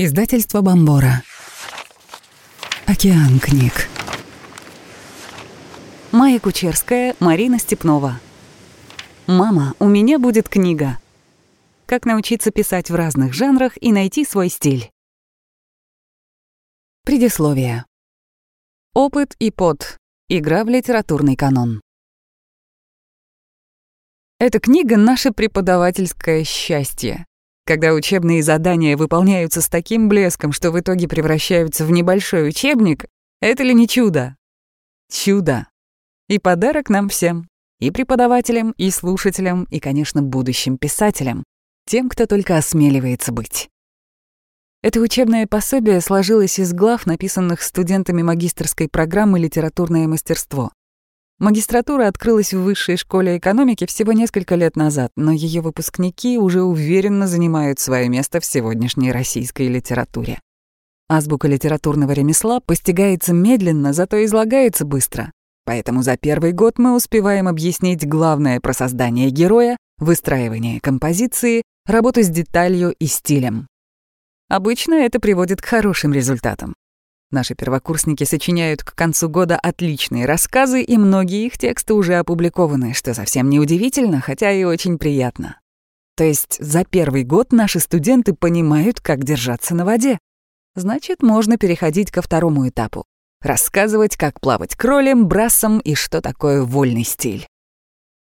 Издательство Бомбора. Океан книг. Майя Кучерская, Марина Степнова. «Мама, у меня будет книга. Как научиться писать в разных жанрах и найти свой стиль». Предисловие. Опыт и пот. Игра в литературный канон. Эта книга — наше преподавательское счастье. Когда учебные задания выполняются с таким блеском, что в итоге превращаются в небольшой учебник, это ли не чудо? Чудо. И подарок нам всем. И преподавателям, и слушателям, и, конечно, будущим писателям. Тем, кто только осмеливается быть. Это учебное пособие сложилось из глав, написанных студентами магистрской программы «Литературное мастерство». Магистратура открылась в высшей школе экономики всего несколько лет назад, но ее выпускники уже уверенно занимают свое место в сегодняшней российской литературе. Азбука литературного ремесла постигается медленно, зато излагается быстро. Поэтому за первый год мы успеваем объяснить главное про создание героя, выстраивание композиции, работу с деталью и стилем. Обычно это приводит к хорошим результатам. Наши первокурсники сочиняют к концу года отличные рассказы, и многие их тексты уже опубликованы, что совсем не удивительно, хотя и очень приятно. То есть за первый год наши студенты понимают, как держаться на воде. Значит, можно переходить ко второму этапу. Рассказывать, как плавать кролем, брасом и что такое вольный стиль.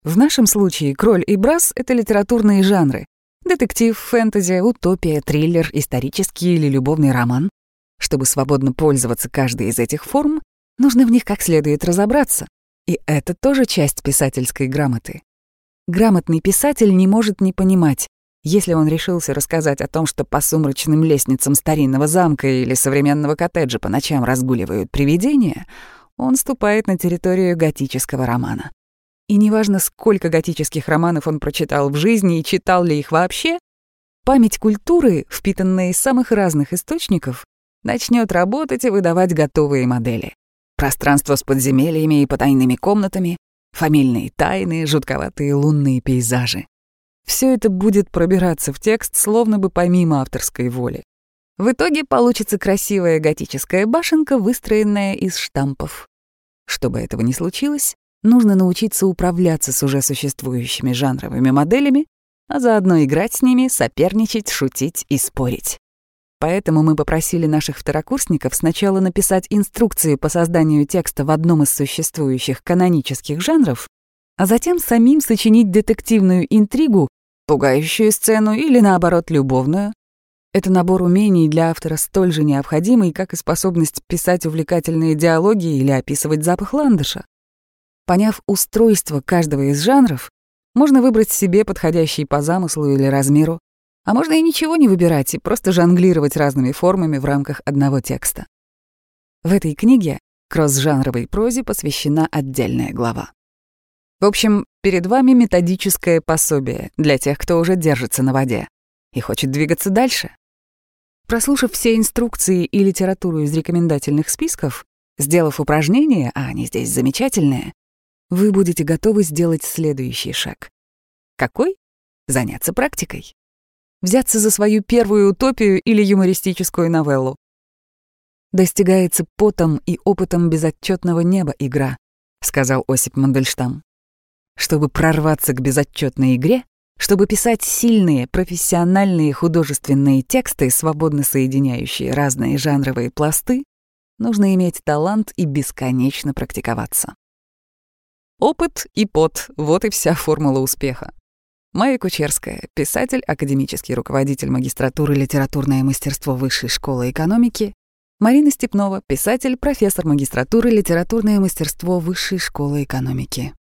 В нашем случае кроль и брас — это литературные жанры. Детектив, фэнтези, утопия, триллер, исторический или любовный роман. Чтобы свободно пользоваться каждой из этих форм, нужно в них как следует разобраться. И это тоже часть писательской грамоты. Грамотный писатель не может не понимать, если он решился рассказать о том, что по сумрачным лестницам старинного замка или современного коттеджа по ночам разгуливают привидения, он ступает на территорию готического романа. И неважно, сколько готических романов он прочитал в жизни и читал ли их вообще, память культуры, впитанная из самых разных источников, начнет работать и выдавать готовые модели. Пространство с подземельями и потайными комнатами, фамильные тайны, жутковатые лунные пейзажи. Все это будет пробираться в текст словно бы помимо авторской воли. В итоге получится красивая готическая башенка, выстроенная из штампов. Чтобы этого не случилось, нужно научиться управляться с уже существующими жанровыми моделями, а заодно играть с ними, соперничать, шутить и спорить. Поэтому мы попросили наших второкурсников сначала написать инструкции по созданию текста в одном из существующих канонических жанров, а затем самим сочинить детективную интригу, пугающую сцену или, наоборот, любовную. Это набор умений для автора столь же необходимый, как и способность писать увлекательные диалоги или описывать запах ландыша. Поняв устройство каждого из жанров, можно выбрать себе подходящий по замыслу или размеру, а можно и ничего не выбирать и просто жонглировать разными формами в рамках одного текста. В этой книге кросс-жанровой прозе посвящена отдельная глава. В общем, перед вами методическое пособие для тех, кто уже держится на воде и хочет двигаться дальше. Прослушав все инструкции и литературу из рекомендательных списков, сделав упражнения, а они здесь замечательные, вы будете готовы сделать следующий шаг. Какой? Заняться практикой взяться за свою первую утопию или юмористическую новеллу. «Достигается потом и опытом безотчетного неба игра», — сказал Осип Мандельштам. «Чтобы прорваться к безотчетной игре, чтобы писать сильные, профессиональные художественные тексты, свободно соединяющие разные жанровые пласты, нужно иметь талант и бесконечно практиковаться. Опыт и пот — вот и вся формула успеха. Майя Кучерская, писатель, академический руководитель магистратуры «Литературное мастерство Высшей школы экономики», Марина Степнова, писатель, профессор магистратуры «Литературное мастерство Высшей школы экономики».